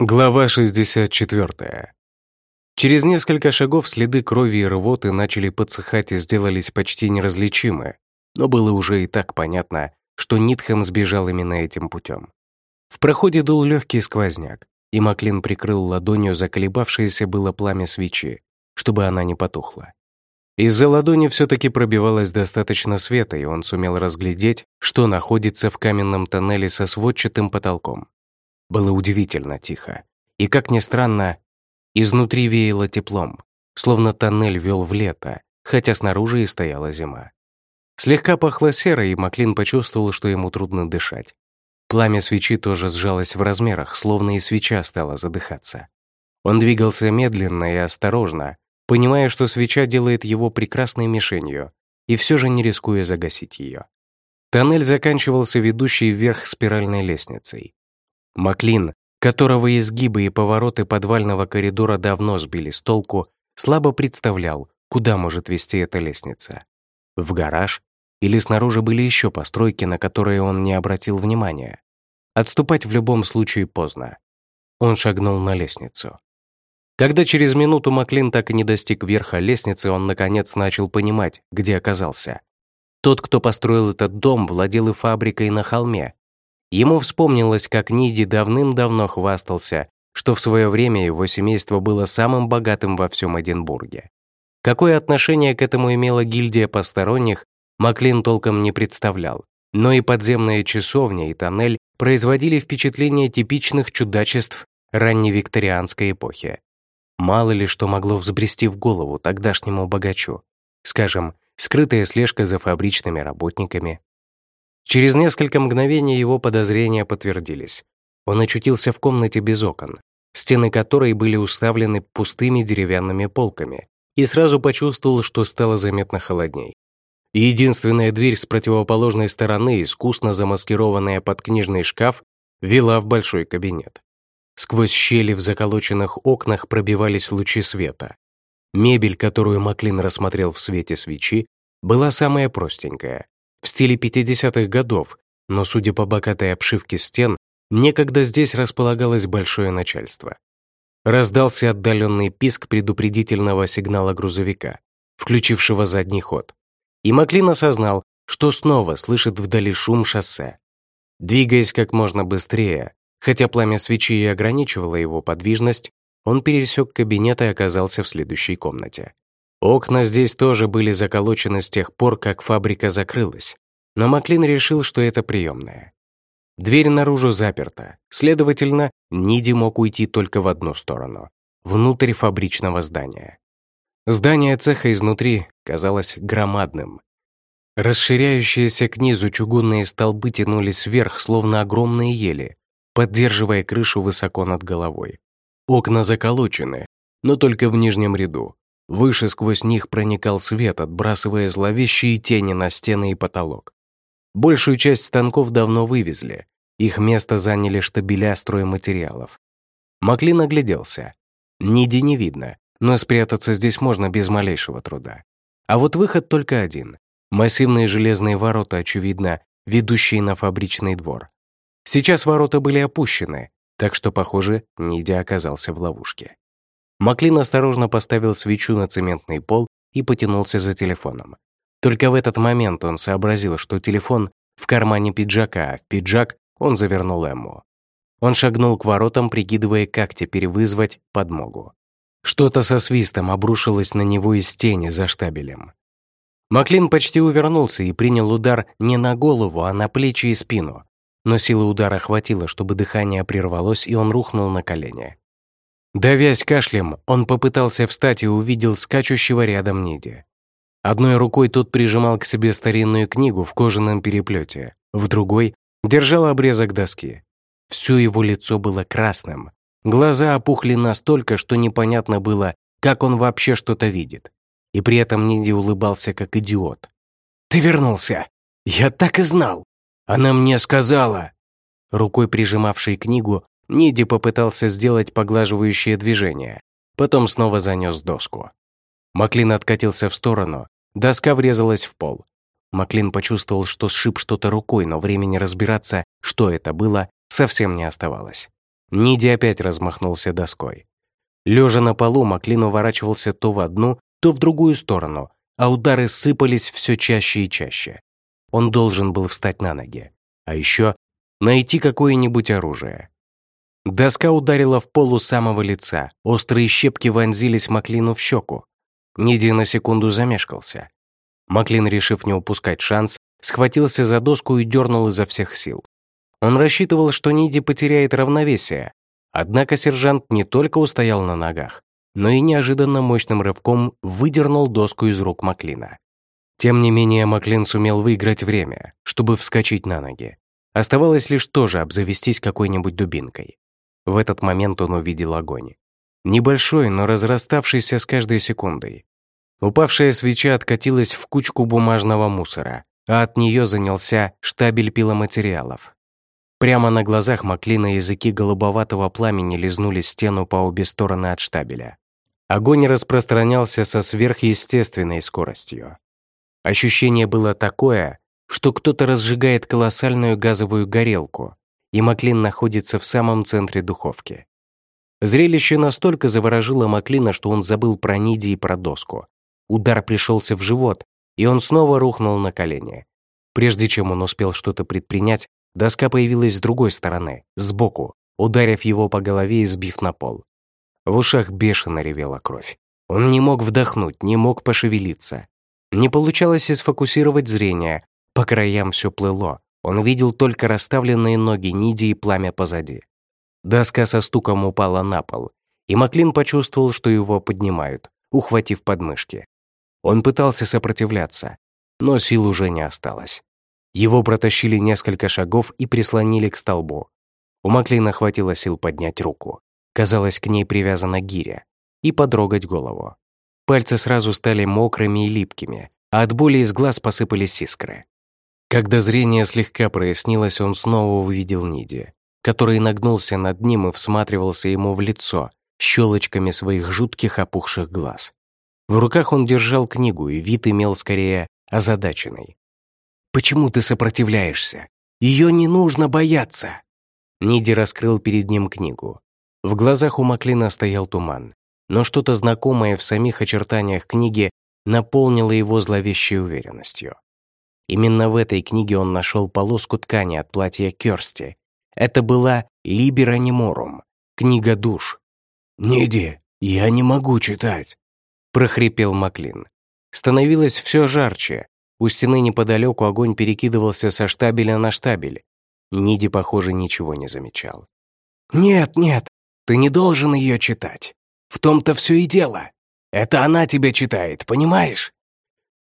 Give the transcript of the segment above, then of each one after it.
Глава 64. Через несколько шагов следы крови и рвоты начали подсыхать и сделались почти неразличимы, но было уже и так понятно, что Нитхэм сбежал именно этим путем. В проходе дул легкий сквозняк, и Маклин прикрыл ладонью заколебавшееся было пламя свечи, чтобы она не потухла. Из-за ладони все-таки пробивалось достаточно света, и он сумел разглядеть, что находится в каменном тоннеле со сводчатым потолком. Было удивительно тихо. И, как ни странно, изнутри веяло теплом, словно тоннель вел в лето, хотя снаружи и стояла зима. Слегка пахло серой, и Маклин почувствовал, что ему трудно дышать. Пламя свечи тоже сжалось в размерах, словно и свеча стала задыхаться. Он двигался медленно и осторожно, понимая, что свеча делает его прекрасной мишенью, и все же не рискуя загасить ее. Тоннель заканчивался ведущей вверх спиральной лестницей. Маклин, которого изгибы и повороты подвального коридора давно сбили с толку, слабо представлял, куда может вести эта лестница. В гараж? Или снаружи были еще постройки, на которые он не обратил внимания? Отступать в любом случае поздно. Он шагнул на лестницу. Когда через минуту Маклин так и не достиг верха лестницы, он наконец начал понимать, где оказался. Тот, кто построил этот дом, владел и фабрикой на холме, Ему вспомнилось, как Ниди давным-давно хвастался, что в свое время его семейство было самым богатым во всем Эдинбурге. Какое отношение к этому имела гильдия посторонних, Маклин толком не представлял, но и подземная часовня и тоннель производили впечатление типичных чудачеств ранневикторианской эпохи. Мало ли что могло взбрести в голову тогдашнему богачу. Скажем, скрытая слежка за фабричными работниками, Через несколько мгновений его подозрения подтвердились. Он очутился в комнате без окон, стены которой были уставлены пустыми деревянными полками, и сразу почувствовал, что стало заметно холодней. Единственная дверь с противоположной стороны, искусно замаскированная под книжный шкаф, вела в большой кабинет. Сквозь щели в заколоченных окнах пробивались лучи света. Мебель, которую Маклин рассмотрел в свете свечи, была самая простенькая, в стиле 50-х годов, но, судя по богатой обшивке стен, некогда здесь располагалось большое начальство. Раздался отдаленный писк предупредительного сигнала грузовика, включившего задний ход. И Маклин осознал, что снова слышит вдали шум шоссе. Двигаясь как можно быстрее, хотя пламя свечи и ограничивало его подвижность, он пересек кабинет и оказался в следующей комнате. Окна здесь тоже были заколочены с тех пор, как фабрика закрылась, но Маклин решил, что это приемная. Дверь наружу заперта, следовательно, Ниди мог уйти только в одну сторону — внутрь фабричного здания. Здание цеха изнутри казалось громадным. Расширяющиеся к низу чугунные столбы тянулись вверх, словно огромные ели, поддерживая крышу высоко над головой. Окна заколочены, но только в нижнем ряду, Выше сквозь них проникал свет, отбрасывая зловещие тени на стены и потолок. Большую часть станков давно вывезли. Их место заняли штабеля стройматериалов. Маклин огляделся. Ниди не видно, но спрятаться здесь можно без малейшего труда. А вот выход только один. Массивные железные ворота, очевидно, ведущие на фабричный двор. Сейчас ворота были опущены, так что, похоже, Ниди оказался в ловушке. Маклин осторожно поставил свечу на цементный пол и потянулся за телефоном. Только в этот момент он сообразил, что телефон в кармане пиджака, а в пиджак он завернул Эмму. Он шагнул к воротам, прикидывая, как теперь вызвать подмогу. Что-то со свистом обрушилось на него из тени за штабелем. Маклин почти увернулся и принял удар не на голову, а на плечи и спину. Но силы удара хватило, чтобы дыхание прервалось, и он рухнул на колени. Давясь кашлем, он попытался встать и увидел скачущего рядом Ниди. Одной рукой тот прижимал к себе старинную книгу в кожаном переплете, в другой держал обрезок доски. Все его лицо было красным. Глаза опухли настолько, что непонятно было, как он вообще что-то видит. И при этом Ниди улыбался как идиот. «Ты вернулся! Я так и знал! Она мне сказала!» Рукой прижимавшей книгу, Ниди попытался сделать поглаживающее движение, потом снова занес доску. Маклин откатился в сторону, доска врезалась в пол. Маклин почувствовал, что сшиб что-то рукой, но времени разбираться, что это было, совсем не оставалось. Ниди опять размахнулся доской. Лежа на полу, Маклин уворачивался то в одну, то в другую сторону, а удары сыпались все чаще и чаще. Он должен был встать на ноги. А еще найти какое-нибудь оружие. Доска ударила в пол у самого лица, острые щепки вонзились Маклину в щеку. Ниди на секунду замешкался. Маклин, решив не упускать шанс, схватился за доску и дернул изо всех сил. Он рассчитывал, что Ниди потеряет равновесие, однако сержант не только устоял на ногах, но и неожиданно мощным рывком выдернул доску из рук Маклина. Тем не менее, Маклин сумел выиграть время, чтобы вскочить на ноги. Оставалось лишь тоже обзавестись какой-нибудь дубинкой. В этот момент он увидел огонь. Небольшой, но разраставшийся с каждой секундой. Упавшая свеча откатилась в кучку бумажного мусора, а от нее занялся штабель пиломатериалов. Прямо на глазах Маклина языки голубоватого пламени лизнули стену по обе стороны от штабеля. Огонь распространялся со сверхъестественной скоростью. Ощущение было такое, что кто-то разжигает колоссальную газовую горелку, и Маклин находится в самом центре духовки. Зрелище настолько заворожило Маклина, что он забыл про Ниди и про доску. Удар пришелся в живот, и он снова рухнул на колени. Прежде чем он успел что-то предпринять, доска появилась с другой стороны, сбоку, ударив его по голове и сбив на пол. В ушах бешено ревела кровь. Он не мог вдохнуть, не мог пошевелиться. Не получалось и сфокусировать зрение, по краям все плыло. Он видел только расставленные ноги Ниди и пламя позади. Доска со стуком упала на пол, и Маклин почувствовал, что его поднимают, ухватив подмышки. Он пытался сопротивляться, но сил уже не осталось. Его протащили несколько шагов и прислонили к столбу. У Маклина хватило сил поднять руку. Казалось, к ней привязана гиря. И подрогать голову. Пальцы сразу стали мокрыми и липкими, а от боли из глаз посыпались искры. Когда зрение слегка прояснилось, он снова увидел Ниди, который нагнулся над ним и всматривался ему в лицо щелочками своих жутких опухших глаз. В руках он держал книгу, и вид имел скорее озадаченный. «Почему ты сопротивляешься? Ее не нужно бояться!» Ниди раскрыл перед ним книгу. В глазах у Маклина стоял туман, но что-то знакомое в самих очертаниях книги наполнило его зловещей уверенностью. Именно в этой книге он нашел полоску ткани от платья Керсти. Это была «Либера Неморум» — книга душ. «Ниди, я не могу читать», прохрипел Маклин. Становилось все жарче. У стены неподалеку огонь перекидывался со штабеля на штабель. Ниди, похоже, ничего не замечал. «Нет, нет, ты не должен ее читать. В том-то все и дело. Это она тебя читает, понимаешь?»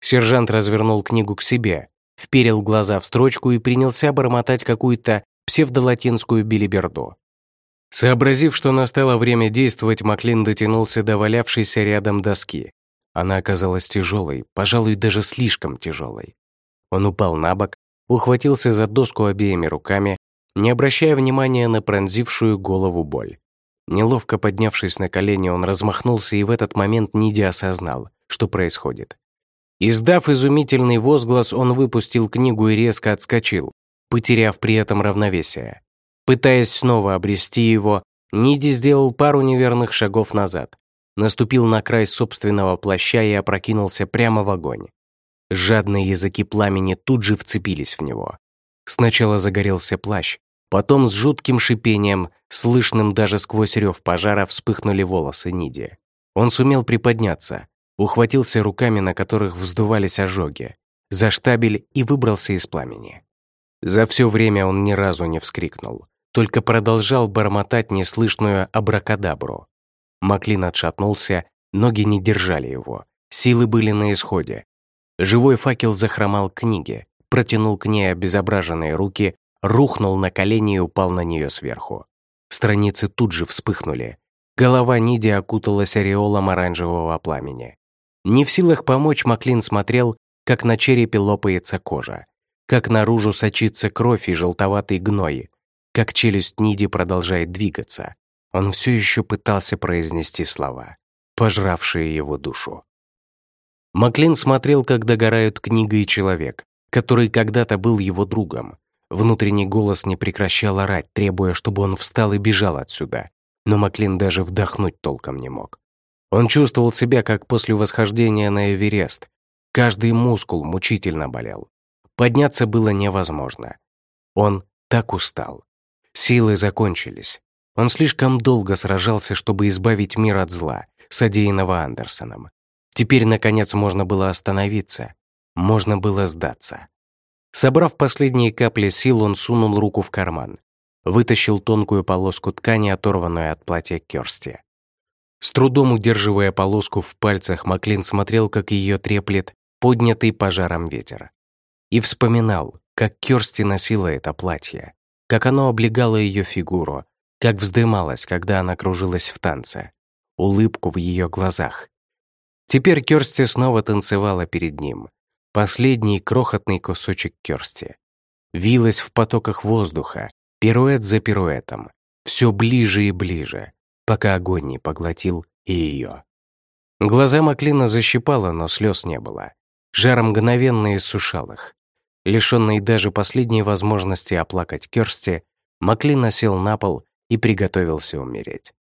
Сержант развернул книгу к себе, вперил глаза в строчку и принялся бормотать какую-то псевдолатинскую билиберду. Сообразив, что настало время действовать, Маклин дотянулся до валявшейся рядом доски. Она оказалась тяжелой, пожалуй, даже слишком тяжелой. Он упал на бок, ухватился за доску обеими руками, не обращая внимания на пронзившую голову боль. Неловко поднявшись на колени, он размахнулся и в этот момент Ниди осознал, что происходит. Издав изумительный возглас, он выпустил книгу и резко отскочил, потеряв при этом равновесие. Пытаясь снова обрести его, Ниди сделал пару неверных шагов назад, наступил на край собственного плаща и опрокинулся прямо в огонь. Жадные языки пламени тут же вцепились в него. Сначала загорелся плащ, потом с жутким шипением, слышным даже сквозь рев пожара, вспыхнули волосы Ниди. Он сумел приподняться, ухватился руками, на которых вздувались ожоги, за штабель и выбрался из пламени. За все время он ни разу не вскрикнул только продолжал бормотать неслышную абракадабру. Маклин отшатнулся, ноги не держали его, силы были на исходе. Живой факел захромал к книге, протянул к ней обезображенные руки, рухнул на колени и упал на нее сверху. Страницы тут же вспыхнули. Голова Ниди окуталась ореолом оранжевого пламени. Не в силах помочь, Маклин смотрел, как на черепе лопается кожа, как наружу сочится кровь и желтоватый гной, как челюсть Ниди продолжает двигаться. Он все еще пытался произнести слова, пожравшие его душу. Маклин смотрел, как догорают книга и человек, который когда-то был его другом. Внутренний голос не прекращал орать, требуя, чтобы он встал и бежал отсюда. Но Маклин даже вдохнуть толком не мог. Он чувствовал себя, как после восхождения на Эверест. Каждый мускул мучительно болел. Подняться было невозможно. Он так устал. Силы закончились. Он слишком долго сражался, чтобы избавить мир от зла, содеянного Андерсоном. Теперь, наконец, можно было остановиться. Можно было сдаться. Собрав последние капли сил, он сунул руку в карман. Вытащил тонкую полоску ткани, оторванную от платья Кёрсти. С трудом удерживая полоску в пальцах, Маклин смотрел, как ее треплет поднятый пожаром ветер. И вспоминал, как Кёрсти носила это платье, как оно облегало ее фигуру, как вздымалось, когда она кружилась в танце, улыбку в ее глазах. Теперь Кёрсти снова танцевала перед ним, последний крохотный кусочек Кёрсти. Вилась в потоках воздуха, пируэт за пируэтом, все ближе и ближе, пока огонь не поглотил и ее. Глаза Маклина защипало, но слез не было. Жар мгновенно иссушал их. Лишенный даже последней возможности оплакать Кёрсти, Маклин осел на пол и приготовился умереть.